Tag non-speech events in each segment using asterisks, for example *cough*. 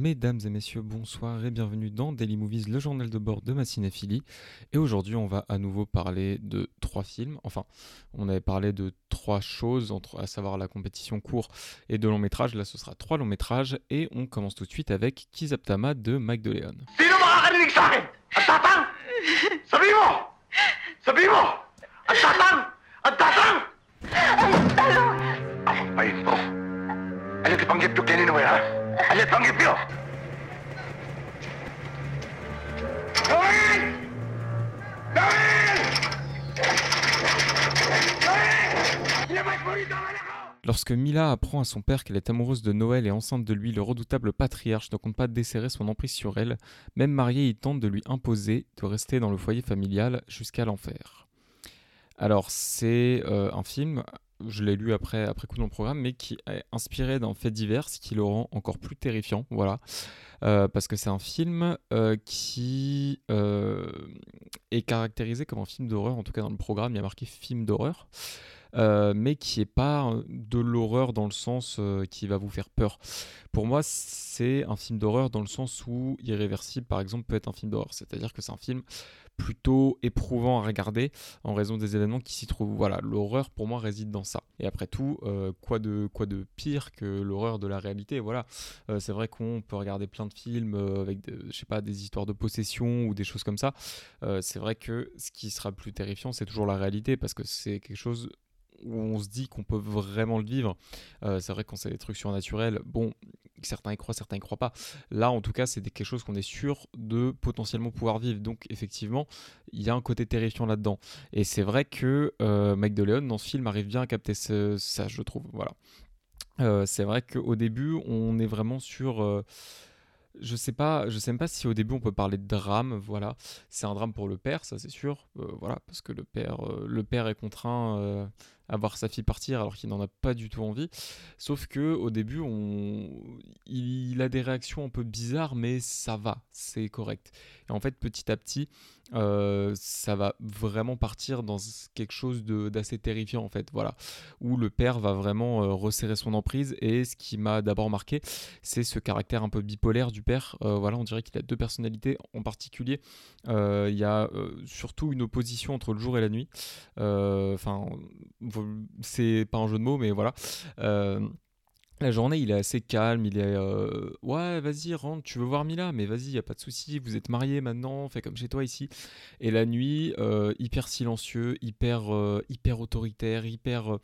Mesdames et messieurs, bonsoir et bienvenue dans Daily Movies, le journal de bord de ma cinéphilie. Et aujourd'hui, on va à nouveau parler de trois films. Enfin, on avait parlé de trois choses, entre, à savoir la compétition court et de long métrage. Là, ce sera trois longs métrages. Et on commence tout de suite avec Kizaptama de Mike DeLeon. Lorsque Mila apprend à son père qu'elle est amoureuse de Noël et enceinte de lui, le redoutable patriarche ne compte pas desserrer son emprise sur elle. Même marié, il tente de lui imposer de rester dans le foyer familial jusqu'à l'enfer. Alors, c'est euh, un film, je l'ai lu après, coup dans le programme, mais qui est inspiré d'un fait divers, ce qui le rend encore plus terrifiant. Voilà. Euh, parce que c'est un film euh, qui euh, est caractérisé comme un film d'horreur, en tout cas dans le programme, il y a marqué film d'horreur. Euh, mais qui est pas euh, de l'horreur dans le sens euh, qui va vous faire peur. Pour moi, c'est un film d'horreur dans le sens où Irréversible, par exemple, peut être un film d'horreur. C'est-à-dire que c'est un film plutôt éprouvant à regarder en raison des événements qui s'y trouvent. Voilà, l'horreur pour moi réside dans ça. Et après tout, quoi, de, quoi de pire que l'horreur de la réalité? Voilà, c'est vrai qu'on peut regarder plein de films avec, de- je sais pas, des histoires de possession ou des choses comme ça. C'est vrai que ce qui sera plus terrifiant, c'est toujours la réalité parce que c'est quelque chose où on se dit qu'on peut vraiment le vivre. Euh, c'est vrai quand c'est des trucs surnaturels, bon, certains y croient, certains y croient pas. Là, en tout cas, c'est quelque chose qu'on est sûr de potentiellement pouvoir vivre. Donc, effectivement, il y a un côté terrifiant là-dedans. Et c'est vrai que euh, dans ce film, arrive bien à capter ce- ça, je trouve. Voilà. Euh, c'est vrai qu'au début, on est vraiment sur. euh, je sais pas, je sais même pas si au début on peut parler de drame. Voilà, c'est un drame pour le père, ça c'est sûr. Voilà, parce que le père, le père est contraint à voir sa fille partir alors qu'il n'en a pas du tout envie. Sauf que au début, on... il a des réactions un peu bizarres, mais ça va, c'est correct. Et en fait, petit à petit, euh, ça va vraiment partir dans quelque chose d'assez terrifiant en fait. Voilà, où le père va vraiment euh, resserrer son emprise. Et ce qui m'a d'abord marqué, c'est ce caractère un peu bipolaire du père. Euh, voilà, on dirait qu'il a deux personnalités en particulier. Il y a surtout une opposition entre le jour et la nuit. Enfin, c'est pas un jeu de mots, mais voilà. Euh, la journée, il est assez calme, il est euh, ouais, vas-y, rentre, tu veux voir Mila, mais vas-y, y a pas de souci, vous êtes mariés maintenant, fais comme chez toi ici. Et la nuit, euh, hyper silencieux, hyper hyper autoritaire, hyper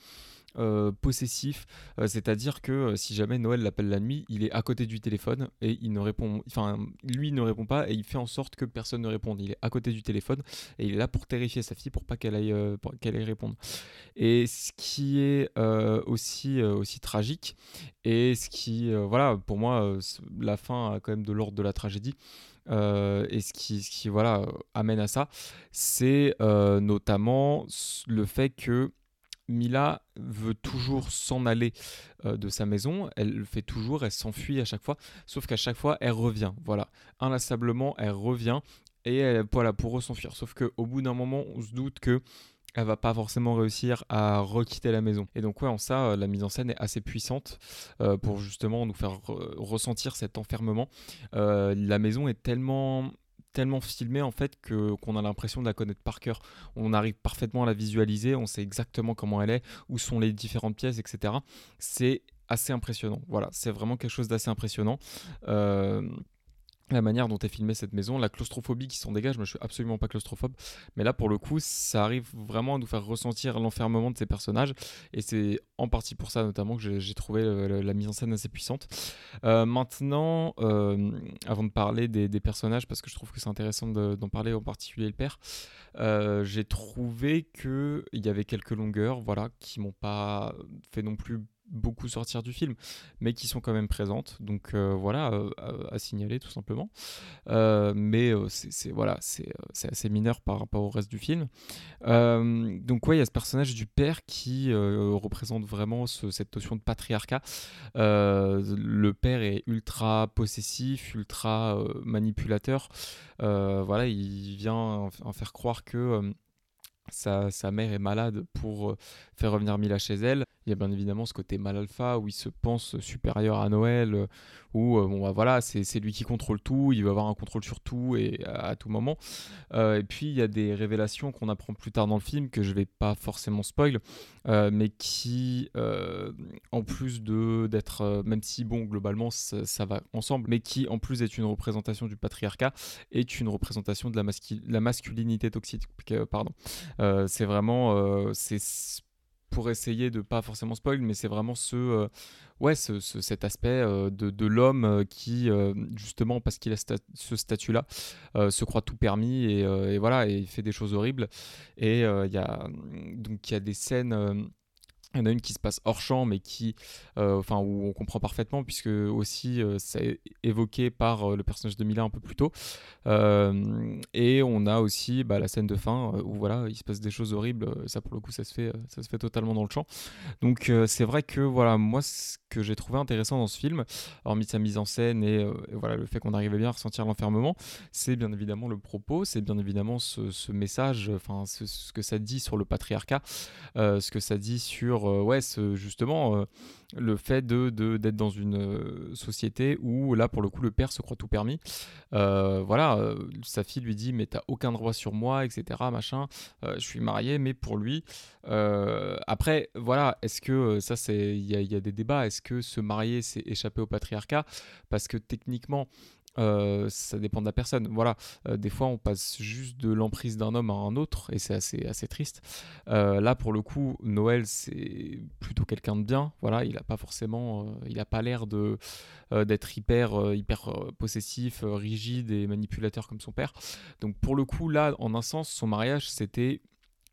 euh, possessif. Euh, C'est-à-dire que euh, si jamais Noël l'appelle la nuit, il est à côté du téléphone et il ne répond, enfin lui ne répond pas et il fait en sorte que personne ne réponde. Il est à côté du téléphone et il est là pour terrifier sa fille pour pas qu'elle aille, qu'elle aille répondre. Et ce qui est aussi, tragique, et ce qui, voilà, pour moi, la fin a quand même de l'ordre de la tragédie. Et ce qui, voilà, amène à ça, c'est notamment le fait que Mila veut toujours s'en aller euh, de sa maison, elle le fait toujours, elle s'enfuit à chaque fois, sauf qu'à chaque fois, elle revient, voilà, inlassablement, elle revient, et elle, voilà, pour s'enfuir. Sauf qu'au bout d'un moment, on se doute que elle va pas forcément réussir à requitter la maison. Et donc ouais, en ça, euh, la mise en scène est assez puissante euh, pour justement nous faire re- ressentir cet enfermement. La maison est tellement tellement filmée en fait que qu'on a l'impression de la connaître par cœur. On arrive parfaitement à la visualiser, on sait exactement comment elle est, où sont les différentes pièces, etc. C'est assez impressionnant. Voilà, c'est vraiment quelque chose d'assez impressionnant. Euh, la manière dont est filmée cette maison, la claustrophobie qui s'en dégage, moi je suis absolument pas claustrophobe, mais là pour le coup ça arrive vraiment à nous faire ressentir l'enfermement de ces personnages, et c'est en partie pour ça notamment que j'ai trouvé la, mise en scène assez puissante. Euh, maintenant, euh, avant de parler des, personnages, parce que je trouve que c'est intéressant de- d'en parler, en particulier le père, euh, j'ai trouvé qu'il y avait quelques longueurs, voilà, qui m'ont pas fait non plus beaucoup sortir du film, mais qui sont quand même présentes. Donc euh, voilà, euh, à, signaler tout simplement. Euh, mais c'est voilà, c'est assez mineur par rapport au reste du film. Donc ouais, il y a ce personnage du père qui représente vraiment ce- cette notion de patriarcat. Le père est ultra possessif, ultra manipulateur. Voilà, il vient en, en faire croire que sa, sa mère est malade pour faire revenir Mila chez elle. Il y a bien évidemment ce côté mal alpha où il se pense supérieur à Noël, euh, où bon, bah, voilà, c'est lui qui contrôle tout, il va avoir un contrôle sur tout et à, tout moment. et puis il y a des révélations qu'on apprend plus tard dans le film que je vais pas forcément spoil, mais qui, en plus de d'être, même si bon globalement ça, ça, va ensemble, mais qui en plus est une représentation du patriarcat, est une représentation de la, la masculinité toxique. pardon. c'est vraiment, c'est pour essayer de pas forcément spoil, mais c'est vraiment ce, euh, ouais, ce, cet aspect euh, de, de l'homme euh, qui, justement, parce qu'il a ce statut-là, se croit tout permis et, et, voilà, et il fait des choses horribles. Et il y a donc il y a des scènes il y en a une qui se passe hors champ, mais qui, euh, enfin, où on comprend parfaitement, puisque aussi euh, c'est évoqué par euh, le personnage de Mila un peu plus tôt. et on a aussi bah, la scène de fin où voilà, il se passe des choses horribles. Ça, pour le coup, ça se fait, ça se fait totalement dans le champ. Donc, c'est vrai que voilà, moi, ce que j'ai trouvé intéressant dans ce film, hormis sa mise en scène et, voilà le fait qu'on arrivait bien à ressentir l'enfermement, c'est bien évidemment le propos, c'est bien évidemment ce, message, enfin, ce, que ça dit sur le patriarcat, ce que ça dit sur euh, ouais, justement euh, le fait de, d'être dans une euh, société où là pour le coup le père se croit tout permis. voilà, sa fille lui dit mais t'as aucun droit sur moi, etc. Machin. je suis marié, mais pour lui. après, voilà, est-ce que ça c'est, il y, a des débats. Est-ce que se marier c'est échapper au patriarcat? Parce que techniquement euh, ça dépend de la personne. Voilà, euh, des fois on passe juste de l'emprise d'un homme à un autre et c'est assez, assez triste. Euh, là pour le coup, Noël c'est plutôt quelqu'un de bien. Voilà, il a pas forcément, il a pas l'air d'être hyper, hyper possessif, rigide et manipulateur comme son père. Donc pour le coup là, en un sens, son mariage c'était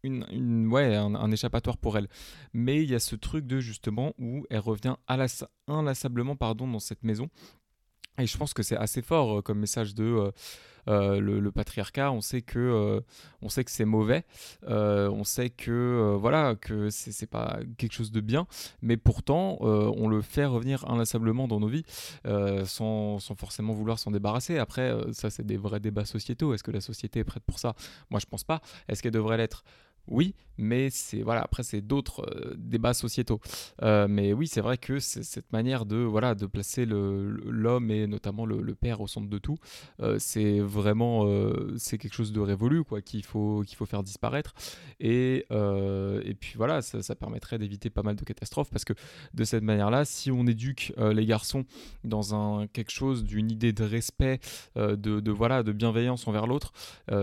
une, ouais, un, échappatoire pour elle. Mais il y a ce truc de justement où elle revient inlassablement pardon, dans cette maison et je pense que c'est assez fort euh, comme message de euh, euh, le, patriarcat. On sait que on sait que c'est mauvais. on sait que voilà que c'est pas quelque chose de bien. Mais pourtant, on le fait revenir inlassablement dans nos vies sans, sans, forcément vouloir s'en débarrasser. Après, ça c'est des vrais débats sociétaux. Est-ce que la société est prête pour ça? Moi, je pense pas. Est-ce qu'elle devrait l'être? Oui, mais c'est voilà après c'est d'autres euh, débats sociétaux. Euh, mais oui, c'est vrai que cette manière de voilà de placer l'homme et notamment le, père au centre de tout, euh, c'est vraiment c'est quelque chose de révolu quoi qu'il faut qu'il faut faire disparaître. Et, et puis voilà, ça, permettrait d'éviter pas mal de catastrophes parce que de cette manière-là, si on éduque les garçons dans un quelque chose d'une idée de respect, de, de, voilà de bienveillance envers l'autre,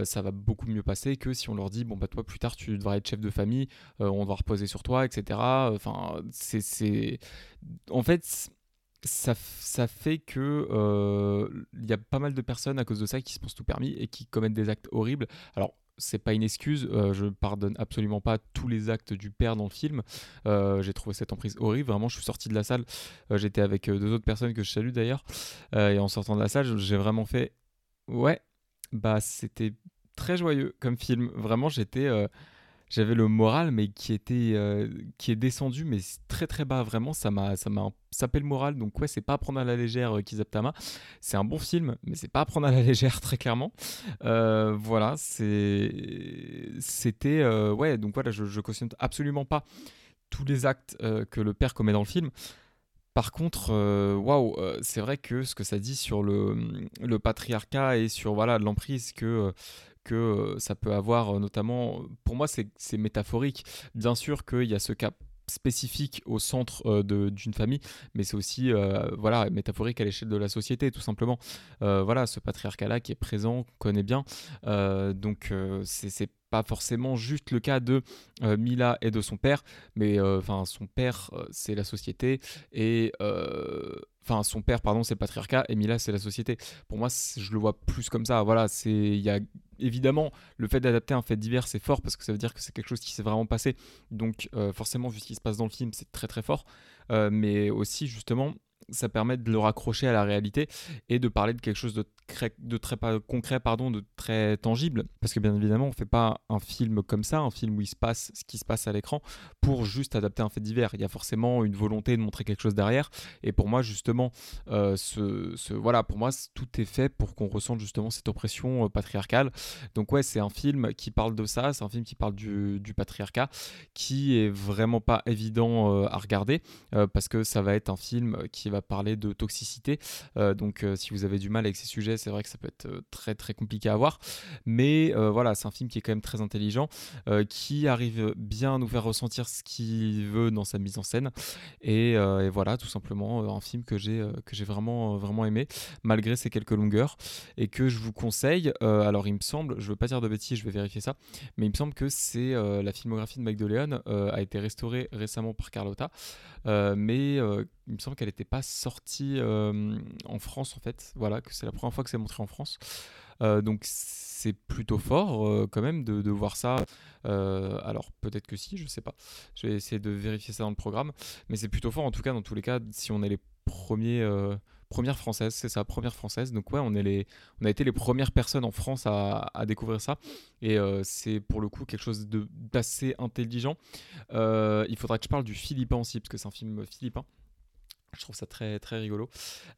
ça va beaucoup mieux passer que si on leur dit bon bah toi plus tard tu tu devras être chef de famille, euh, on va reposer sur toi, etc. Enfin, c'est. En fait ça, ça, fait que euh, il y a pas mal de personnes à cause de ça qui se pensent tout permis et qui commettent des actes horribles. Alors c'est pas une excuse, euh, je pardonne absolument pas tous les actes du père dans le film. j'ai trouvé cette emprise horrible, vraiment je suis sorti de la salle, j'étais avec deux autres personnes que je salue d'ailleurs, et en sortant de la salle j'ai vraiment fait ouais bah c'était très joyeux comme film, vraiment j'étais j'avais le moral mais qui était euh, qui est descendu mais très très bas. Vraiment ça m'a ça m'a sapé le moral. Donc ouais c'est pas à prendre à la légère euh, Kizaptama. C'est un bon film mais c'est pas à prendre à la *laughs* légère très clairement. Euh, voilà c'est c'était ouais donc voilà je, je cautionne absolument pas tous les actes que le père commet dans le film. Par contre, waouh, c'est vrai que ce que ça dit sur le, le patriarcat et sur voilà l'emprise que que euh, ça peut avoir, euh, notamment, pour moi, c'est métaphorique. Bien sûr qu'il y a ce cas spécifique au centre euh, d'une famille, mais c'est aussi voilà métaphorique à l'échelle de la société, tout simplement. voilà, ce patriarcat-là qui est présent, qu'on connaît bien. donc c'est pas forcément juste le cas de Mila et de son père, mais enfin son père c'est la société et enfin son père pardon c'est le patriarcat et Mila c'est la société. Pour moi je le vois plus comme ça. Voilà, c'est il y a évidemment le fait d'adapter un fait divers c'est fort parce que ça veut dire que c'est quelque chose qui s'est vraiment passé. Donc euh, forcément vu ce qui se passe dans le film c'est très très fort. Euh, mais aussi justement ça permet de le raccrocher à la réalité et de parler de quelque chose de de très concret, pardon, de très tangible. Parce que bien évidemment, on ne fait pas un film comme ça, un film où il se passe ce qui se passe à l'écran, pour juste adapter un fait divers. Il y a forcément une volonté de montrer quelque chose derrière. Et pour moi, justement, euh, ce, voilà, pour moi, tout est fait pour qu'on ressente justement cette oppression euh, patriarcale. Donc ouais, c'est un film qui parle de ça, c'est un film qui parle du, patriarcat, qui est vraiment pas évident euh, à regarder, parce que ça va être un film qui va parler de toxicité. donc si vous avez du mal avec ces sujets, c'est vrai que ça peut être très très compliqué à voir. Mais voilà, c'est un film qui est quand même très intelligent, qui arrive bien à nous faire ressentir ce qu'il veut dans sa mise en scène. Et, voilà, tout simplement un film que j'ai que j'ai vraiment vraiment aimé, malgré ses quelques longueurs, et que je vous conseille. alors il me semble, je veux pas dire de bêtises, je vais vérifier ça, mais il me semble que c'est la filmographie de DeLeon a été restaurée récemment par Carlotta, mais il me semble qu'elle n'était pas sortie en France en fait. Voilà, que c'est la première fois que c'est montré en France. donc c'est plutôt fort quand même de, voir ça. alors peut-être que si, je sais pas. Je vais essayer de vérifier ça dans le programme. Mais c'est plutôt fort en tout cas dans tous les cas si on est les premiers première française, c'est sa première française. Donc ouais, on, est les, on a été les premières personnes en France à, découvrir ça. Et euh, c'est pour le coup quelque chose d'assez intelligent. Euh, il faudra que je parle du Philippin aussi, parce que c'est un film philippin. Je trouve ça très, très rigolo.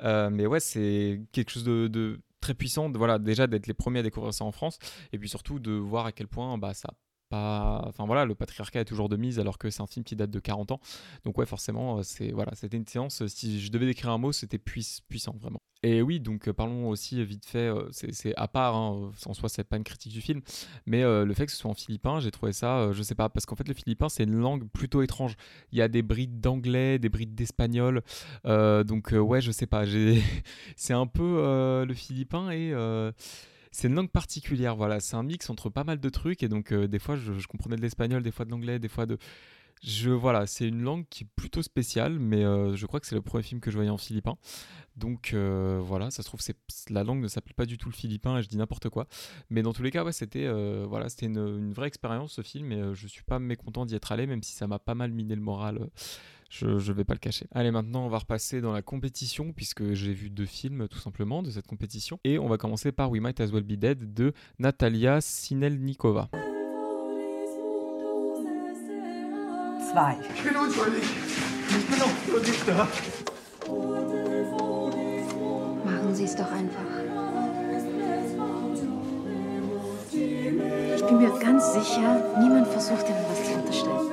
Euh, mais ouais, c'est quelque chose de, très puissant. voilà, déjà d'être les premiers à découvrir ça en France. Et puis surtout de voir à quel point bah, ça Enfin voilà, le patriarcat est toujours de mise alors que c'est un film qui date de 40 ans. Donc ouais, forcément, euh, c'est voilà, c'était une séance. Si je devais décrire un mot, c'était puissant vraiment. Et oui, donc euh, parlons aussi vite fait, euh, c'est à part, hein, en soi c'est pas une critique du film, mais le fait que ce soit en philippin, j'ai trouvé ça, je sais pas, parce qu'en fait le philippin c'est une langue plutôt étrange. Il y a des brides d'anglais, des brides d'espagnol, donc ouais, je sais pas, *laughs* c'est un peu le philippin et c'est une langue particulière, voilà. C'est un mix entre pas mal de trucs et donc euh, des fois je, comprenais de l'espagnol, des fois de l'anglais, des fois de. Je voilà, c'est une langue qui est plutôt spéciale, mais euh, je crois que c'est le premier film que je voyais en philippin. Donc euh, voilà, ça se trouve c'est la langue ne s'appelle pas du tout le philippin et je dis n'importe quoi. Mais dans tous les cas, ouais, c'était voilà, c'était une, une, vraie expérience ce film et je suis pas mécontent d'y être allé, même si ça m'a pas mal miné le moral je ne vais pas le cacher. Allez, maintenant, on va repasser dans la compétition, puisque j'ai vu deux films, tout simplement, de cette compétition. Et on va commencer par We Might As Well Be Dead de Natalia Sinelnikova. Zwei. Ich bin unschuldig. Ich bin auch nur Dichter. Machen Sie es doch einfach. Ich bin mir ganz sicher, niemand versucht Ihnen was zu unterstellen.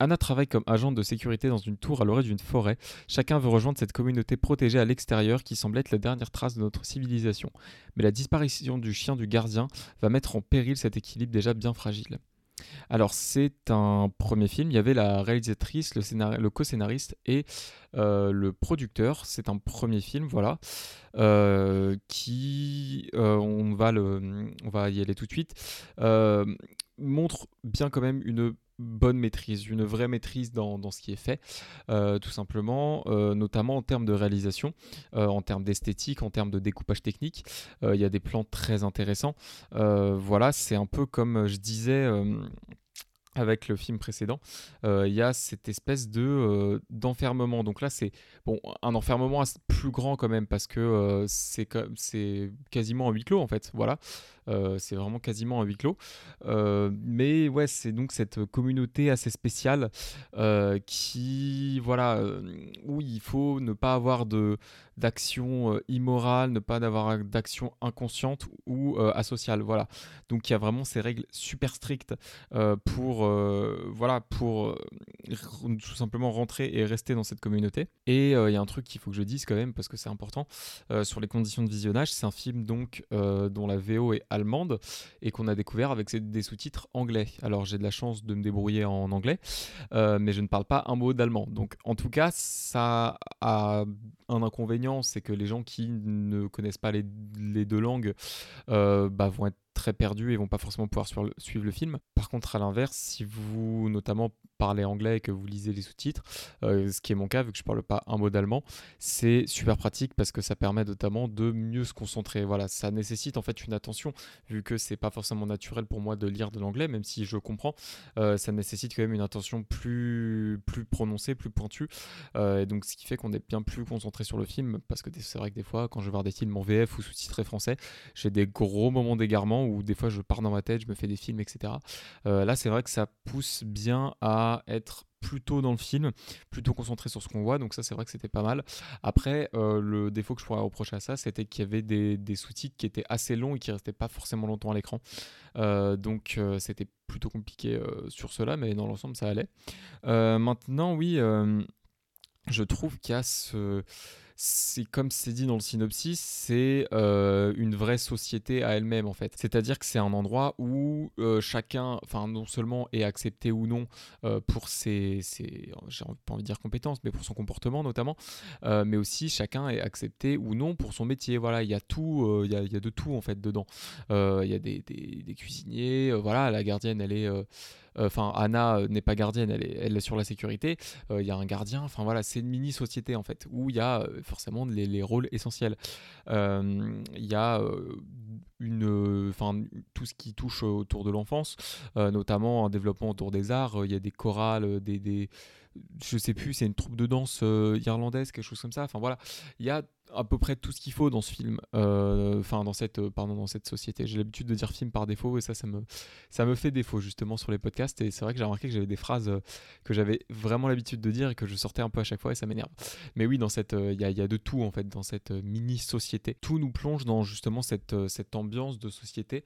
Anna travaille comme agente de sécurité dans une tour à l'orée d'une forêt. Chacun veut rejoindre cette communauté protégée à l'extérieur qui semble être la dernière trace de notre civilisation. Mais la disparition du chien du gardien va mettre en péril cet équilibre déjà bien fragile. Alors c'est un premier film, il y avait la réalisatrice, le, co-scénariste et euh, le producteur. C'est un premier film, voilà, euh, qui, euh, on, va on va y aller tout de suite, montre bien quand même une bonne maîtrise, une vraie maîtrise dans, ce qui est fait, euh, tout simplement, euh, notamment en termes de réalisation, euh, en termes d'esthétique, en termes de découpage technique. Il y a des plans très intéressants. voilà, c'est un peu comme je disais avec le film précédent, il y a cette espèce de d'enfermement. Donc là, c'est bon, un enfermement plus grand quand même parce que c'est quasiment un huis clos en fait. Voilà, c'est vraiment quasiment un huis clos. Euh, mais ouais, c'est donc cette communauté assez spéciale euh, qui, voilà, où il faut ne pas avoir de d'action immorale, ne pas avoir d'action inconsciente ou asociale. Voilà. Donc il y a vraiment ces règles super strictes pour, voilà, pour tout simplement rentrer et rester dans cette communauté. Et il y a un truc qu'il faut que je dise quand même parce que c'est important sur les conditions de visionnage. C'est un film donc dont la VO est allemande et qu'on a découvert avec des sous-titres anglais. Alors j'ai de la chance de me débrouiller en anglais, euh, mais je ne parle pas un mot d'allemand. Donc en tout cas, ça a un inconvénient, c'est que les gens qui ne connaissent pas les, deux langues euh, bah, vont être très perdus et vont pas forcément pouvoir suivre le film. Par contre, à l'inverse, si vous notamment parlez anglais et que vous lisez les sous-titres, euh, ce qui est mon cas vu que je parle pas un mot d'allemand, c'est super pratique parce que ça permet notamment de mieux se concentrer. Voilà, ça nécessite en fait une attention vu que c'est pas forcément naturel pour moi de lire de l'anglais, même si je comprends, euh, ça nécessite quand même une attention plus plus prononcée, plus pointue. Euh, et donc ce qui fait qu'on est bien plus concentré sur le film parce que c'est vrai que des fois quand je vais voir des films en VF ou sous-titrés français, j'ai des gros moments d'égarement où des fois je pars dans ma tête, je me fais des films, etc. là c'est vrai que ça pousse bien à être plutôt dans le film, plutôt concentré sur ce qu'on voit. Donc ça, c'est vrai que c'était pas mal. Après, euh, le défaut que je pourrais reprocher à ça, c'était qu'il y avait des, sous-titres qui étaient assez longs et qui restaient pas forcément longtemps à l'écran. Euh, donc euh, c'était plutôt compliqué sur cela, mais dans l'ensemble, ça allait. maintenant, oui, je trouve qu'il y a ce c'est comme c'est dit dans le synopsis, c'est euh, une vraie société à elle-même en fait. C'est-à-dire que c'est un endroit où euh, chacun, enfin non seulement est accepté ou non euh, pour ses, j'ai pas envie de dire compétences, mais pour son comportement notamment, mais aussi chacun est accepté ou non pour son métier. Voilà, il y a tout, il y a, de tout en fait dedans. Il y a des, des, cuisiniers, voilà, la gardienne elle est enfin, Anna euh, n'est pas gardienne, elle est, sur la sécurité. Euh, il y a un gardien. Enfin voilà, c'est une mini société en fait où il y a forcément les, rôles essentiels. Il y a une, enfin tout ce qui touche autour de l'enfance, notamment un développement autour des arts. Il y a des chorales, des je sais plus, c'est une troupe de danse irlandaise, quelque chose comme ça. Enfin voilà, il y a à peu près tout ce qu'il faut dans ce film, euh, enfin dans cette, euh, pardon, dans cette société. J'ai l'habitude de dire film par défaut et ça, ça me, ça me fait défaut justement sur les podcasts. Et c'est vrai que j'ai remarqué que j'avais des phrases euh, que j'avais vraiment l'habitude de dire et que je sortais un peu à chaque fois et ça m'énerve. Mais oui, dans cette, il y, a, y, a, de tout en fait dans cette mini société. Tout nous plonge dans justement cette, cette ambiance de société.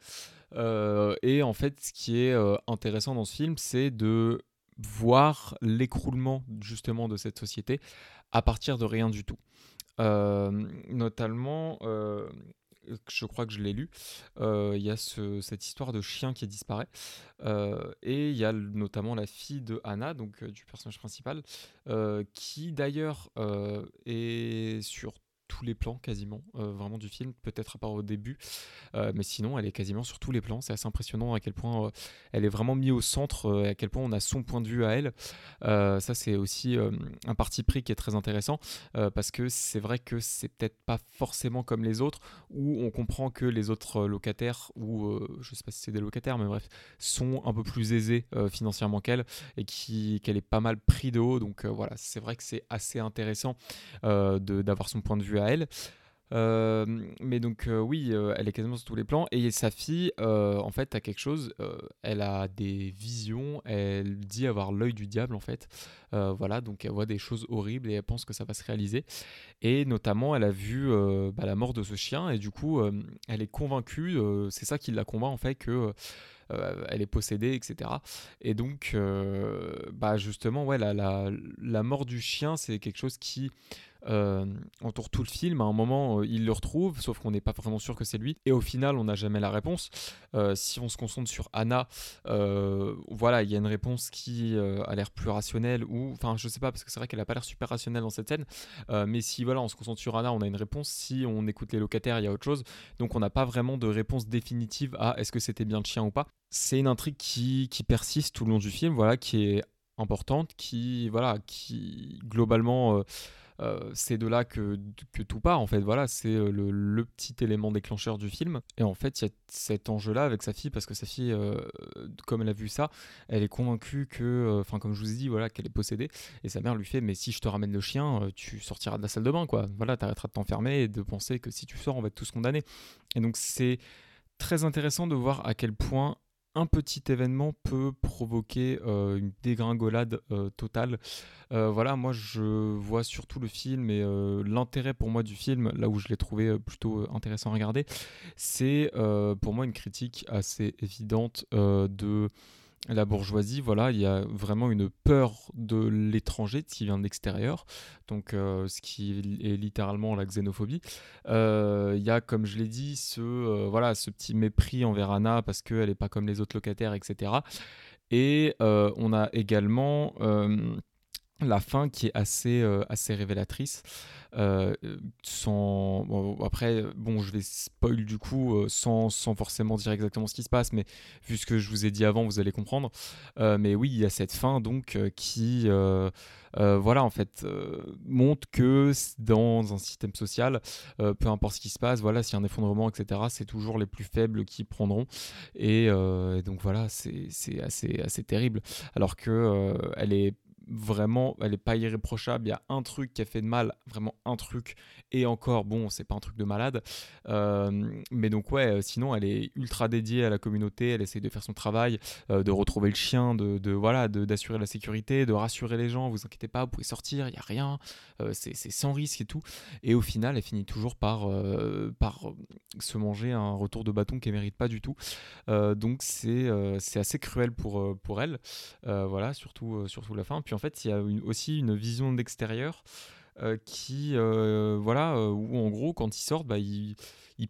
et en fait, ce qui est intéressant dans ce film, c'est de voir l'écroulement justement de cette société à partir de rien du tout. Euh, notamment, euh, je crois que je l'ai lu, euh, il y a cette histoire de chien qui disparaît. et il y a notamment la fille de Anna, donc du personnage principal, qui d'ailleurs est sur tous les plans quasiment, euh, vraiment du film, peut-être à part au début, euh, mais sinon elle est quasiment sur tous les plans. C'est assez impressionnant à quel point euh, elle est vraiment mise au centre, à quel point on a son point de vue à elle. ça c'est aussi un parti pris qui est très intéressant parce que c'est vrai que c'est peut-être pas forcément comme les autres où on comprend que les autres locataires ou je sais pas si c'est des locataires mais bref sont un peu plus aisés financièrement qu'elle et qu'elle est pas mal pris de haut. Donc voilà, c'est vrai que c'est assez intéressant d'avoir son point de vue à elle. Euh, mais donc euh, oui, euh, elle est quasiment sur tous les plans. Et sa fille, en fait, a quelque chose. elle a des visions. Elle dit avoir l'œil du diable, en fait. voilà, donc elle voit des choses horribles et elle pense que ça va se réaliser. Et notamment, elle a vu bah, la mort de ce chien et du coup, elle est convaincue. c'est ça qui la convainc en fait que elle est possédée, etc. Et donc, bah justement, ouais, la, mort du chien, c'est quelque chose qui euh, entoure tout le film. À un moment, euh, il le retrouve, sauf qu'on n'est pas vraiment sûr que c'est lui. Et au final, on n'a jamais la réponse. Euh, si on se concentre sur Anna, voilà, il y a une réponse qui a l'air plus rationnelle, ou enfin, je sais pas, parce que c'est vrai qu'elle a pas l'air super rationnelle dans cette scène. mais si voilà, on se concentre sur Anna, on a une réponse. Si on écoute les locataires, il y a autre chose. Donc on n'a pas vraiment de réponse définitive à est-ce que c'était bien le chien ou pas. C'est une intrigue qui, persiste tout le long du film, voilà, qui est importante, qui voilà, qui globalement euh, c'est de là que, tout part en fait. Voilà, c'est euh, le, petit élément déclencheur du film. Et en fait, il y a cet enjeu-là avec sa fille parce que sa fille, euh, comme elle a vu ça, elle est convaincue que, enfin, comme je vous ai dit, voilà, qu'elle est possédée. Et sa mère lui fait, mais si je te ramène le chien, tu sortiras de la salle de bain, quoi. Voilà, t'arrêteras de t'enfermer et de penser que si tu sors, on va être tous condamnés. Et donc c'est très intéressant de voir à quel point un petit événement peut provoquer euh, une dégringolade euh, totale. Euh, voilà, moi je vois surtout le film et l'intérêt pour moi du film, là où je l'ai trouvé plutôt intéressant à regarder, c'est pour moi une critique assez évidente de la bourgeoisie, voilà, il y a vraiment une peur de l'étranger, qui vient de l'extérieur, donc euh, ce qui est littéralement la xénophobie. Euh, il y a, comme je l'ai dit, ce, euh, voilà, ce petit mépris envers Anna parce qu'elle n'est pas comme les autres locataires, etc. Et on a également la fin qui est assez, assez révélatrice. sans après bon je vais spoil du coup sans, sans, forcément dire exactement ce qui se passe mais vu ce que je vous ai dit avant vous allez comprendre. Mais oui il y a cette fin donc qui voilà en fait montre que dans un système social peu importe ce qui se passe voilà s'il y a un effondrement etc c'est toujours les plus faibles qui prendront. Et, et donc voilà c'est assez assez terrible. Alors que elle est vraiment, elle est pas irréprochable. Il y a un truc qui a fait de mal, vraiment un truc, et encore, bon, c'est pas un truc de malade. Euh, mais donc, ouais, euh, sinon, elle est ultra dédiée à la communauté. Elle essaie de faire son travail, euh, de retrouver le chien, de, de d'assurer la sécurité, de rassurer les gens. Vous inquiétez pas, vous pouvez sortir, il y a rien, c'est sans risque et tout. Et au final, elle finit toujours par, par se manger un retour de bâton qu'elle mérite pas du tout. donc, c'est c'est assez cruel pour, pour elle. voilà, surtout, surtout la fin. En fait, il y a aussi une vision d'extérieur euh, qui, euh, voilà, euh, où en gros, quand ils sortent, bah, ils,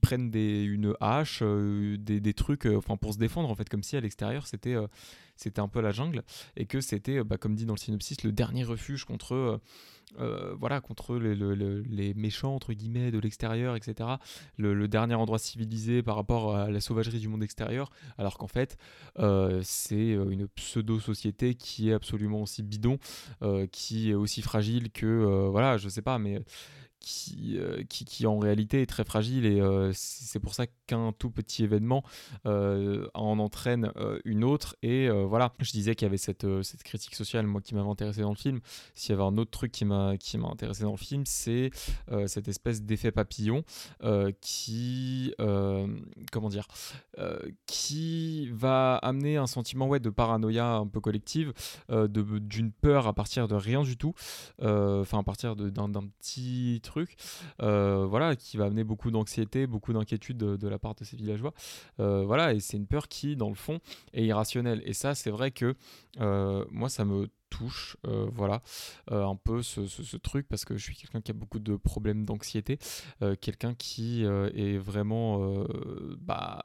prennent une hache, des, des, trucs, enfin pour se défendre, en fait, comme si à l'extérieur, c'était c'était un peu la jungle et que c'était, bah, comme dit dans le synopsis, le dernier refuge contre euh, voilà, contre les, méchants, entre guillemets, de l'extérieur, etc. Le, dernier endroit civilisé par rapport à la sauvagerie du monde extérieur, alors qu'en fait, euh, c'est euh, une pseudo-société qui est absolument aussi bidon, qui est aussi fragile que, voilà, je sais pas, mais euh, qui, qui, en réalité est très fragile et euh, c'est pour ça qu'un tout petit événement euh, en entraîne une autre et voilà. Je disais qu'il y avait cette, cette critique sociale moi qui m'avait intéressé dans le film. S'il y avait un autre truc qui m'a qui intéressé dans le film c'est cette espèce d'effet papillon qui comment dire qui va amener un sentiment ouais, de paranoïa un peu collective d'une peur à partir de rien du tout enfin à partir d'un petit truc euh, voilà, qui va amener beaucoup d'anxiété, beaucoup d'inquiétude de, la part de ces villageois. Euh, voilà, et c'est une peur qui, dans le fond, est irrationnelle. Et ça, c'est vrai que euh, moi, ça me touche, euh, voilà, euh, un peu ce, truc, parce que je suis quelqu'un qui a beaucoup de problèmes d'anxiété, euh, quelqu'un qui est vraiment bah,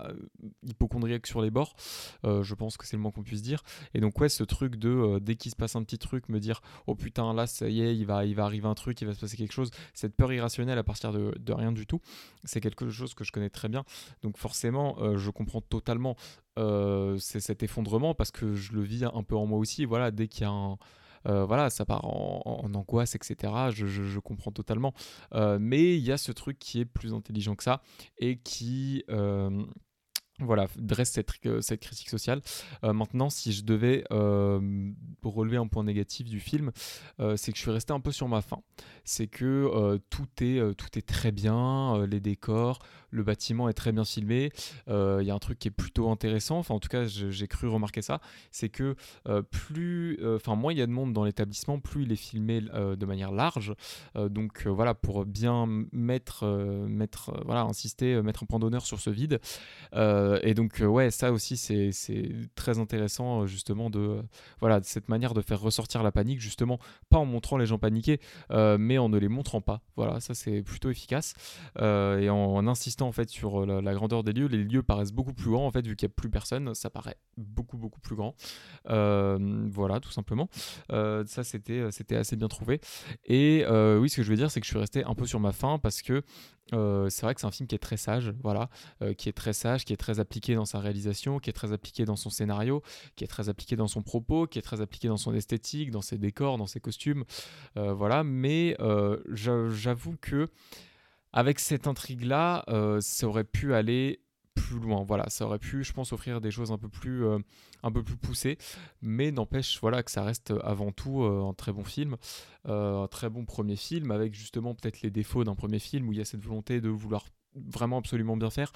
hypochondriaque sur les bords, je pense que c'est le moins qu'on puisse dire. Et donc ouais, ce truc de dès qu'il se passe un petit truc, me dire oh putain là ça y est, il va, il va arriver un truc, il va se passer quelque chose, cette peur irrationnelle à partir de, de rien du tout, c'est quelque chose que je connais très bien. Donc forcément, je comprends totalement euh, c'est cet effondrement parce que je le vis un peu en moi aussi. Voilà, dès qu'il y a un. Euh, voilà, ça part en, angoisse, etc. Je, comprends totalement. Euh, mais il y a ce truc qui est plus intelligent que ça et qui voilà, dresse cette, cette critique sociale. maintenant, si je devais relever un point négatif du film, c'est que je suis resté un peu sur ma faim. C'est que tout, est, tout est très bien, les décors, le bâtiment est très bien filmé. Euh, il y a un truc qui est plutôt intéressant, enfin en tout cas j'ai cru remarquer ça, c'est que euh, plus, euh, enfin moins il y a de monde dans l'établissement, plus il est filmé de manière large. donc voilà pour bien mettre, mettre, voilà insister, mettre un point d'honneur sur ce vide. Et donc ouais ça aussi c'est très intéressant justement de voilà cette manière de faire ressortir la panique justement pas en montrant les gens paniqués, mais en ne les montrant pas. Voilà ça c'est plutôt efficace et en insistant en fait sur euh, la, grandeur des lieux, les lieux paraissent beaucoup plus grands en fait vu qu'il n'y a plus personne, ça paraît beaucoup beaucoup plus grand. Euh, voilà, tout simplement. Euh, ça c'était assez bien trouvé. Et oui, ce que je veux dire, c'est que je suis resté un peu sur ma faim parce que c'est vrai que c'est un film qui est très sage, voilà, qui est très sage, qui est très appliqué dans sa réalisation, qui est très appliqué dans son scénario, qui est très appliqué dans son propos, qui est très appliqué dans son esthétique, dans ses décors, dans ses costumes, voilà. Mais j'avoue que avec cette intrigue-là, euh, ça aurait pu aller loin. Voilà, ça aurait pu, je pense, offrir des choses un peu plus, euh, un peu plus poussées. Mais n'empêche, voilà, que ça reste avant tout euh, un très bon film, un très bon premier film, avec justement peut-être les défauts d'un premier film où il y a cette volonté de vouloir vraiment absolument bien faire.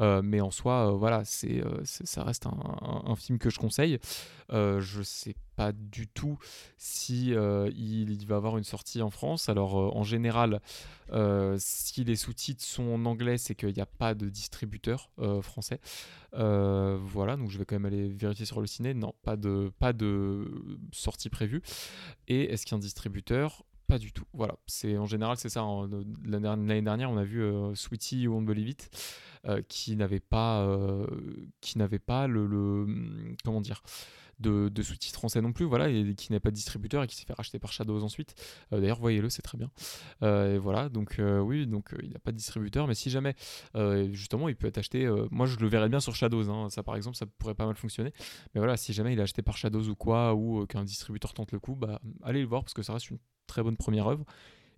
Euh, mais en soi, euh, voilà, c'est, euh, ça reste un, film que je conseille. je sais pas du tout si il, va avoir une sortie en France. Alors en général, si les sous-titres sont en anglais, c'est qu'il n'y a pas de distributeur français. voilà, donc je vais quand même aller vérifier sur le ciné. Non, pas de, pas de sortie prévue. Et est-ce qu'il y a un distributeur? Pas du tout. Voilà, c'est en général c'est ça. L'année dernière, on a vu euh, Sweetie ou On Believe It, euh, qui n'avait pas le, comment dire, de, de sous-titres français non plus, voilà, et qui n'est pas distributeur et qui s'est fait racheter par Shadows ensuite. D'ailleurs, voyez-le, c'est très bien. et voilà, donc oui, donc il n'a pas de distributeur, mais si jamais, justement, il peut être acheté. moi, je le verrais bien sur Shadows, hein, ça par exemple, ça pourrait pas mal fonctionner. Mais voilà, si jamais il est acheté par Shadows ou quoi, ou qu'un distributeur tente le coup, bah allez le voir parce que ça reste une très bonne première œuvre.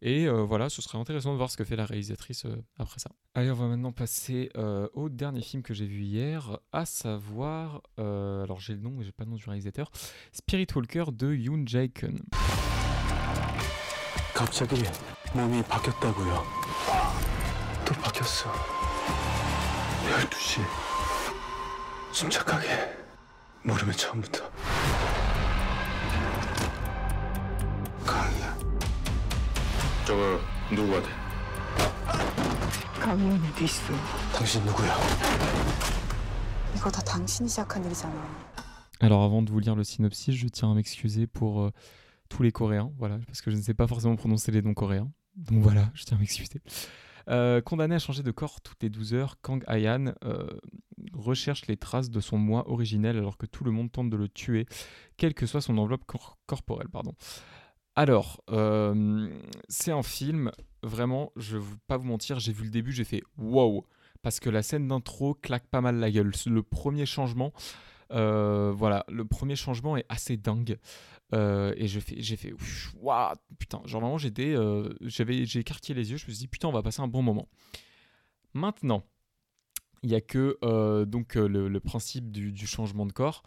Et euh, voilà, ce serait intéressant de voir ce que fait la réalisatrice euh, après ça. Allez, on va maintenant passer euh, au dernier film que j'ai vu hier, à savoir, alors j'ai le nom mais j'ai pas le nom du réalisateur, Spirit Walker de Yoon Jae-kun. 저거 누구 같아? 강민이 어디 있어? 당신 누구야? 이거 다 당신이 시작한 일이잖아. Alors avant de vous lire le synopsis, je tiens à m'excuser pour euh, tous les Coréens, voilà, parce que je ne sais pas forcément prononcer les noms coréens. Donc voilà, je tiens à m'excuser. Euh, condamné à changer de corps toutes les 12 heures, Kang Ayan euh, recherche les traces de son moi originel alors que tout le monde tente de le tuer, quelle que soit son enveloppe corporelle. Pardon. Alors, euh, c'est un film, vraiment, je ne vais pas vous mentir, j'ai vu le début, j'ai fait wow, parce que la scène d'intro claque pas mal la gueule. Le premier changement, euh, voilà, le premier changement est assez dingue. Euh, et j'ai fait, waouh, putain, genre vraiment, j'étais, j'avais, j'ai écarté les yeux, je me suis dit, putain, on va passer un bon moment. Maintenant, il n'y a que donc le, principe du, changement de corps,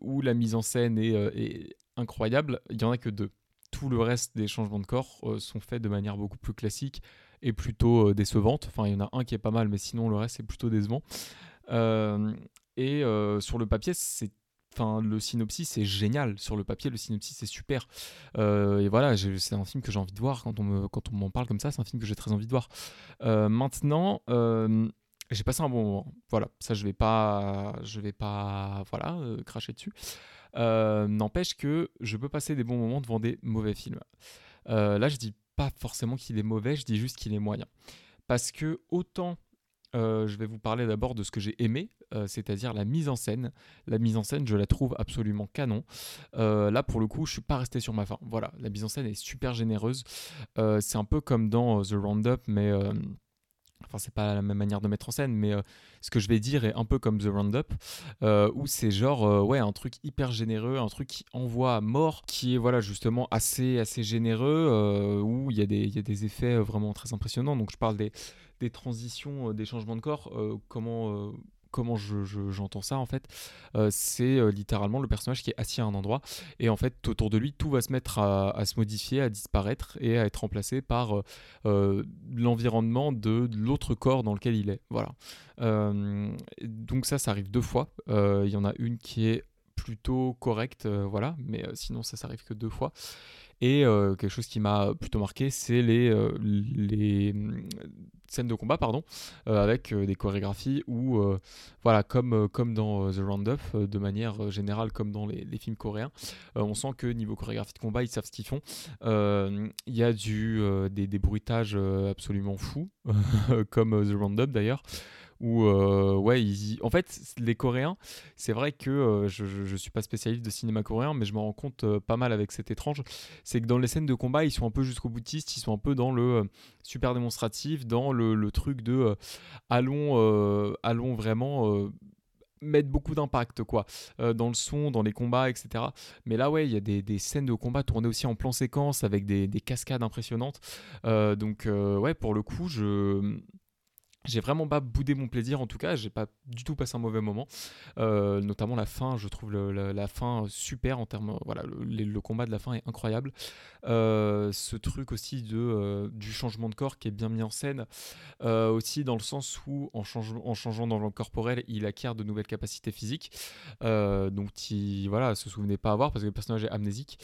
où la mise en scène est, incroyable. Il n'y en a que deux. Tout le reste des changements de corps sont faits de manière beaucoup plus classique et plutôt décevante. Enfin, il y en a un qui est pas mal, mais sinon le reste est plutôt décevant. et sur le papier, c'est Enfin, le synopsis c'est génial sur le papier, le synopsis c'est super. et voilà, c'est un film que j'ai envie de voir quand on me, quand on m'en parle comme ça, c'est un film que j'ai très envie de voir. maintenant, j'ai passé un bon moment. Voilà, ça je vais pas, je vais pas, voilà, euh, cracher dessus. Euh, n'empêche que je peux passer des bons moments devant des mauvais films. Euh, là, je dis pas forcément qu'il est mauvais, je dis juste qu'il est moyen. Parce que autant je vais vous parler d'abord de ce que j'ai aimé, c'est-à-dire la mise en scène. La mise en scène, je la trouve absolument canon. là, pour le coup, je suis pas resté sur ma fin. Voilà, la mise en scène est super généreuse. c'est un peu comme dans The Roundup, mais Enfin, c'est pas la même manière de mettre en scène, mais euh, ce que je vais dire est un peu comme The Roundup, euh, où c'est genre, euh, ouais, un truc hyper généreux, un truc qui envoie à mort, qui est, voilà, justement assez, assez généreux, où il y, y, a des effets vraiment très impressionnants. Donc, je parle des, des transitions, des changements de corps, comment comment j'entends ça en fait euh, C'est euh, littéralement le personnage qui est assis à un endroit et en fait autour de lui tout va se mettre à, se modifier, à disparaître et à être remplacé par euh, l'environnement de, l'autre corps dans lequel il est. Voilà. donc ça, ça arrive deux fois. Il y en a une qui est plutôt correcte, voilà, mais sinon ça, ça arrive que deux fois. Et quelque chose qui m'a plutôt marqué, c'est les, les scènes de combat, pardon, euh, avec euh, des chorégraphies où, euh, voilà, comme, comme dans The Roundup, de manière générale, comme dans les, films coréens, on sent que niveau chorégraphie de combat, ils savent ce qu'ils font. Il y a du, des, des bruitages absolument fous, *laughs* comme The Roundup d'ailleurs où euh, ouais, en fait, les Coréens, c'est vrai que euh, je, ne suis pas spécialiste de cinéma coréen, mais je me rends compte euh, pas mal avec cet étrange, c'est que dans les scènes de combat, ils sont un peu jusqu'au boutiste, ils sont un peu dans le super démonstratif, dans le, truc de allons, allons vraiment mettre beaucoup d'impact quoi dans le son dans les combats etc mais là ouais il y a des, scènes de combat tournées aussi en plan séquence avec des, des cascades impressionnantes. Donc ouais pour le coup je j'ai vraiment pas boudé mon plaisir en tout cas, j'ai pas du tout passé un mauvais moment. Euh, notamment la fin, je trouve la, fin super en termes. Voilà, le, combat de la fin est incroyable. Euh, ce truc aussi de, euh, du changement de corps qui est bien mis en scène, aussi dans le sens où en, change, en changeant dans le corporel, il acquiert de nouvelles capacités physiques. donc il voilà, se souvenait pas avoir parce que le personnage est amnésique.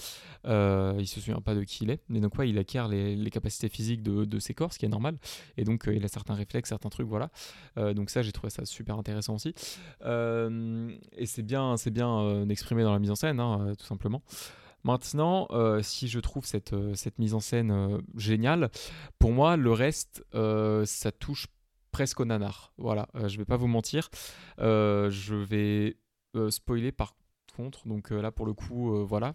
il se souvient pas de qui il est. Mais donc il acquiert les, les capacités physiques de, de, ses corps, ce qui est normal. Et donc il a certains réflexes, certains truc, voilà. Euh, donc ça, j'ai trouvé ça super intéressant aussi. Euh, et c'est bien, c'est bien euh, exprimé dans la mise en scène, hein, tout simplement. Maintenant, si je trouve cette, cette mise en scène géniale, pour moi, le reste, ça touche presque au nanar. Voilà, je vais pas vous mentir. je vais spoiler par contre. Donc là, pour le coup, voilà.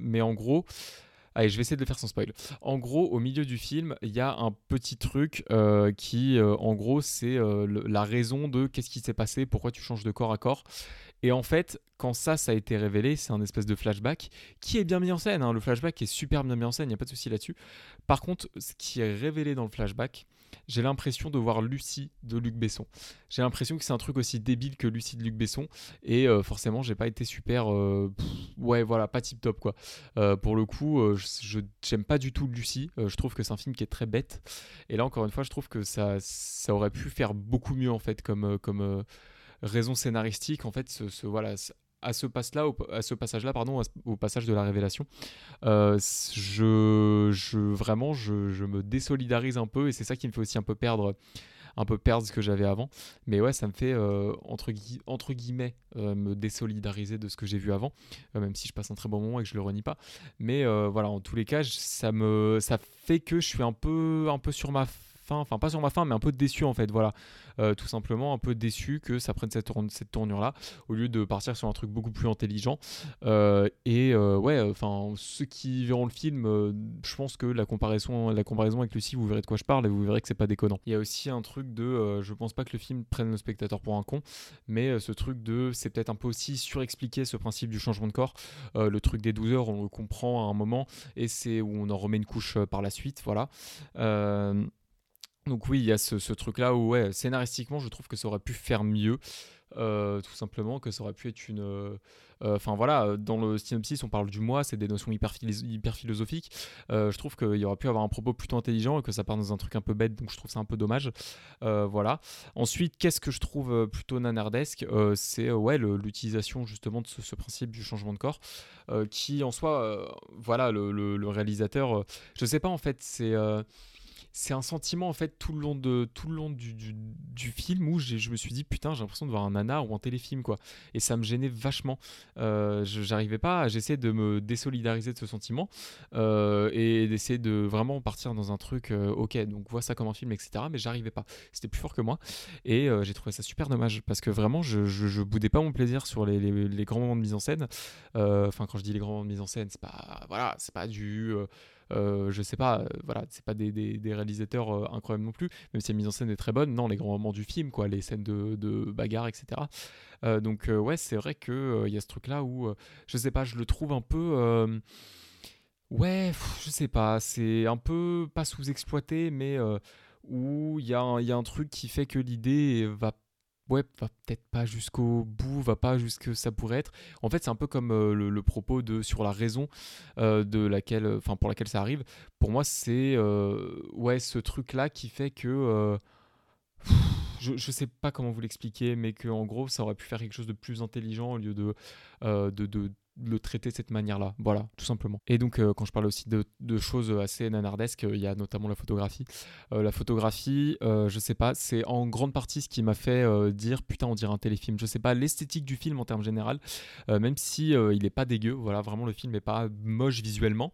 mais en gros, Allez, je vais essayer de le faire sans spoil. En gros, au milieu du film, il y a un petit truc euh, qui, euh, en gros, c'est euh, la raison de qu'est-ce qui s'est passé, pourquoi tu changes de corps à corps. Et en fait, quand ça, ça a été révélé, c'est un espèce de flashback qui est bien mis en scène. Hein. Le flashback est super bien mis en scène, il n'y a pas de souci là-dessus. Par contre, ce qui est révélé dans le flashback, j'ai l'impression de voir Lucie de Luc Besson. J'ai l'impression que c'est un truc aussi débile que Lucie de Luc Besson. Et euh, forcément, j'ai pas été super. Euh, ouais, voilà, pas tip top quoi. Euh, pour le coup, je j'aime pas du tout Lucie. je trouve que c'est un film qui est très bête. Et là, encore une fois, je trouve que ça, ça aurait pu faire beaucoup mieux en fait, comme. comme raison scénaristique en fait ce, voilà à ce ce passage-là, pardon, au passage de la révélation, euh, je, vraiment, je, me désolidarise un peu et c'est ça qui me fait aussi un peu perdre, un peu perdre ce que j'avais avant. Mais ouais, ça me fait euh, entre, entre guillemets euh, me désolidariser de ce que j'ai vu avant, même si je passe un très bon moment et que je le renie pas. Mais voilà, en tous les cas, ça me, ça fait que je suis un peu, un peu sur ma enfin pas sur ma fin, mais un peu déçu en fait, voilà. Euh, tout simplement un peu déçu que ça prenne cette, cette tournure-là, au lieu de partir sur un truc beaucoup plus intelligent. Euh, et euh, ouais, enfin, ceux qui verront le film, je pense que la comparaison, la comparaison avec Lucie, vous verrez de quoi je parle et vous verrez que c'est pas déconnant. Il y a aussi un truc de, je pense pas que le film prenne le spectateur pour un con, mais ce truc de, c'est peut-être un peu aussi surexpliquer ce principe du changement de corps. le truc des 12 heures, on le comprend à un moment, et c'est où on en remet une couche par la suite, voilà. Donc oui, il y a ce, truc-là où, ouais, scénaristiquement, je trouve que ça aurait pu faire mieux. Euh, tout simplement, que ça aurait pu être une... Euh, euh, enfin voilà, dans le synopsis, on parle du moi, c'est des notions hyper, philosophiques. je trouve qu'il aurait pu avoir un propos plutôt intelligent et que ça part dans un truc un peu bête, donc je trouve ça un peu dommage. voilà. Ensuite, qu'est-ce que je trouve plutôt nanardesque C'est ouais, l'utilisation justement de ce, principe du changement de corps, qui en soi, voilà, le, réalisateur, je sais pas en fait, c'est c'est un sentiment en fait tout le long du, film où je me suis dit putain j'ai l'impression de voir un nanar ou un téléfilm quoi. Et ça me gênait vachement. Euh, j'arrivais pas j'essayais de me désolidariser de ce sentiment euh, et d'essayer de vraiment partir dans un truc euh, ok donc vois ça comme un film etc mais j'arrivais pas. C'était plus fort que moi. Et j'ai trouvé ça super dommage parce que vraiment je, je, boudais pas mon plaisir sur les, les, grands moments de mise en scène. Enfin quand je dis les grands moments de mise en scène c'est pas voilà c'est pas du euh, je sais pas, euh, voilà, c'est pas des, réalisateurs euh, incroyables non plus, même si la mise en scène est très bonne. Non, les grands moments du film, quoi, les scènes de, de bagarre, etc. donc ouais, c'est vrai que il y a ce truc-là où, je sais pas, je le trouve un peu Ouais, je sais pas, c'est un peu pas sous-exploité, mais où il y, y, a un truc qui fait que l'idée va ouais, va peut-être pas jusqu'au bout, va pas jusque ça pourrait être. En fait, c'est un peu comme euh, le, propos de sur la raison euh, de laquelle, enfin pour laquelle ça arrive. Pour moi, c'est euh, ouais ce truc là qui fait que je, je sais pas comment vous l'expliquer, mais que en gros, ça aurait pu faire quelque chose de plus intelligent au lieu de, de, de le traiter de cette manière-là. Voilà, tout simplement. Et donc, euh, quand je parle aussi de, choses assez nanardesques, euh, il y a notamment la photographie. Euh, la photographie, je sais pas, c'est en grande partie ce qui m'a fait dire putain, on dirait un téléfilm. Je sais pas, l'esthétique du film en termes général, même si il est pas dégueu, voilà, vraiment le film est pas moche visuellement.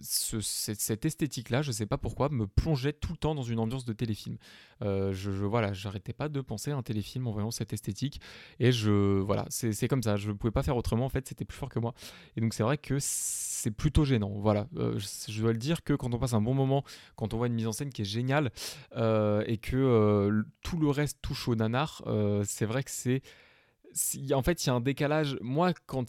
cette, esthétique-là, je sais pas pourquoi, me plongeait tout le temps dans une ambiance de téléfilm. Je, je, voilà, j'arrêtais pas de penser à un téléfilm en voyant cette esthétique. Et je, voilà, c'est comme ça. Je pouvais pas faire autrement en fait c'était plus fort que moi. Et donc c'est vrai que c'est plutôt gênant. Voilà, euh, je, dois le dire que quand on passe un bon moment, quand on voit une mise en scène qui est géniale euh, et que euh, tout le reste touche au nanar, c'est vrai que c'est en fait, il y a un décalage. Moi, quand,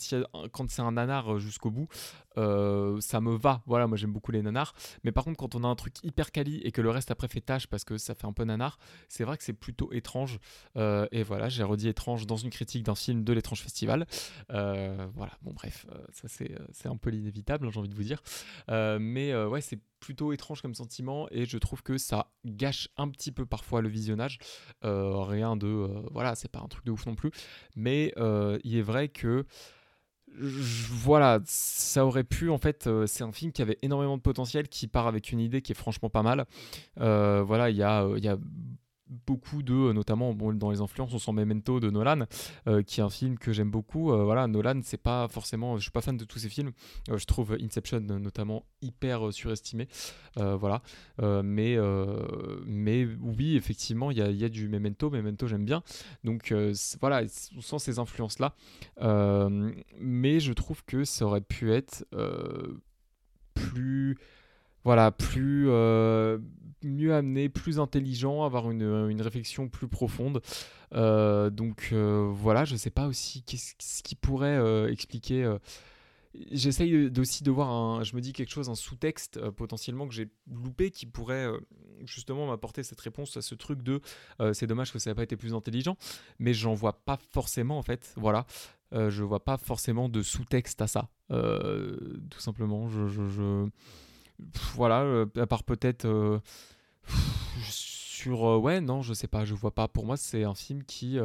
quand c'est un nanar jusqu'au bout, euh, ça me va. Voilà, moi j'aime beaucoup les nanars. Mais par contre, quand on a un truc hyper quali et que le reste après fait tâche parce que ça fait un peu nanar, c'est vrai que c'est plutôt étrange. Euh, et voilà, j'ai redit étrange dans une critique d'un film de l'étrange festival. Euh, voilà, bon bref, ça c'est un peu l'inévitable, j'ai envie de vous dire. mais ouais, c'est plutôt étrange comme sentiment et je trouve que ça gâche un petit peu parfois le visionnage. rien de... voilà, c'est pas un truc de ouf non plus. Mais il est vrai que voilà, ça aurait pu en fait. Euh, c'est un film qui avait énormément de potentiel, qui part avec une idée qui est franchement pas mal. Euh, voilà, il y a, euh, y a beaucoup de, notamment dans les influences, on sent Memento de Nolan, qui est un film que j'aime beaucoup. voilà, Nolan, c'est pas forcément, je suis pas fan de tous ses films. je trouve Inception notamment hyper surestimé. voilà, mais mais oui, effectivement, il y a, y a, du Memento. Memento, j'aime bien. Donc voilà, on sent ces influences là. mais je trouve que ça aurait pu être plus voilà, plus euh, mieux amené, plus intelligent, avoir une, une réflexion plus profonde. Euh, donc euh, voilà, je sais pas aussi ce qui pourrait expliquer. J'essaye aussi de voir, un, je me dis quelque chose, un sous-texte potentiellement que j'ai loupé qui pourrait justement m'apporter cette réponse à ce truc de c'est dommage que ça n'ait pas été plus intelligent, mais j'en vois pas forcément en fait. Voilà, je vois pas forcément de sous-texte à ça, tout simplement. je voilà, euh, à part peut-être euh, sur. Euh, ouais, non, je sais pas, je vois pas. Pour moi, c'est un film qui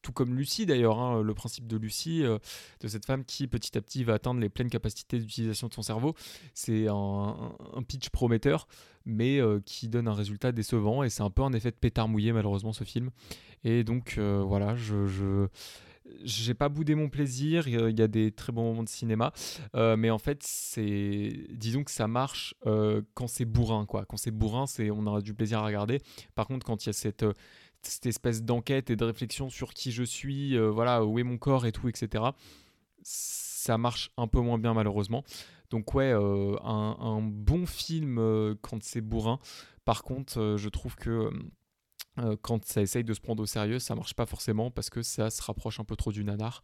tout comme Lucie d'ailleurs, hein, le principe de Lucie, de cette femme qui petit à petit va atteindre les pleines capacités d'utilisation de son cerveau, c'est un, pitch prometteur, mais qui donne un résultat décevant, et c'est un peu un effet de pétard mouillé malheureusement ce film. Et donc voilà, je, j'ai pas boudé mon plaisir, il y a des très bons moments de cinéma, euh, mais en fait, c'est, disons que ça marche euh, quand c'est bourrin, quoi. Quand c'est bourrin, c'est, on aura du plaisir à regarder. Par contre, quand il y a cette, euh, cette espèce d'enquête et de réflexion sur qui je suis, voilà, où est mon corps et tout, etc., ça marche un peu moins bien malheureusement. Donc ouais, un, bon film quand c'est bourrin. Par contre, je trouve que quand ça essaye de se prendre au sérieux, ça marche pas forcément parce que ça se rapproche un peu trop du nanar.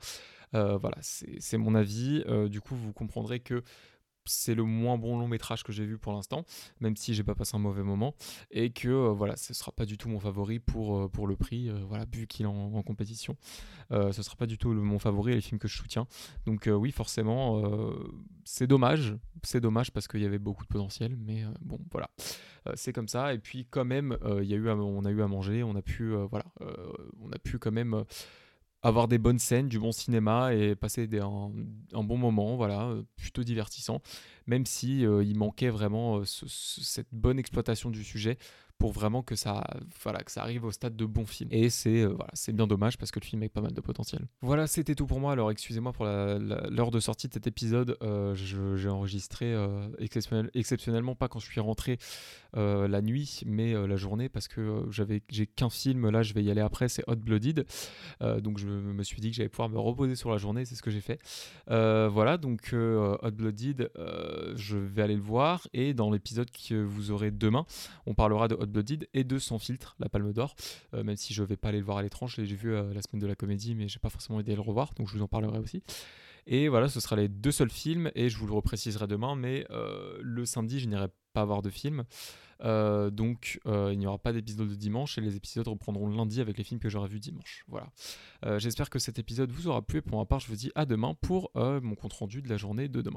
Euh, voilà, c'est mon avis. Euh, du coup, vous comprendrez que c'est le moins bon long métrage que j'ai vu pour l'instant, même si j'ai pas passé un mauvais moment, et que euh, voilà, ce sera pas du tout mon favori pour, euh, le prix, euh, voilà, vu qu'il est en, compétition. ce sera pas du tout le, mon favori les films que je soutiens. Donc oui, forcément, c'est dommage, c'est dommage parce qu'il y avait beaucoup de potentiel, mais bon, voilà, c'est comme ça. Et puis quand même, on a eu à manger, on a pu, voilà, on a pu quand même avoir des bonnes scènes, du bon cinéma et passer des, un, bon moment, voilà, euh, plutôt divertissant, même si euh, il manquait vraiment euh, cette bonne exploitation du sujet pour vraiment que ça, voilà, que ça arrive au stade de bon film. Et c'est euh, voilà, c'est bien dommage parce que le film a pas mal de potentiel. Voilà, c'était tout pour moi. Alors excusez-moi pour l'heure de sortie de cet épisode. Euh, j'ai enregistré euh, exceptionnellement pas quand je suis rentré la nuit, mais la journée parce que j'avais j'ai qu'un film. Là, je vais y aller après. C'est Hot Blooded. donc je me suis dit que j'allais pouvoir me reposer sur la journée. C'est ce que j'ai fait. voilà, donc Hot Blooded, je vais aller le voir et dans l'épisode que vous aurez demain, on parlera de Hot Blooded et de Sans filtre, la Palme d'Or. Euh, même si je vais pas aller le voir à l'étrange, j'ai vu euh, la semaine de la comédie, mais j'ai pas forcément aidé à le revoir, donc je vous en parlerai aussi. Et voilà, ce sera les deux seuls films, et je vous le repréciserai demain, mais euh, le samedi, je n'irai pas voir de film. donc il n'y aura pas d'épisode de dimanche et les épisodes reprendront lundi avec les films que j'aurai vus dimanche. Voilà. J'espère que cet épisode vous aura plu et pour ma part je vous dis à demain pour mon compte rendu de la journée de demain.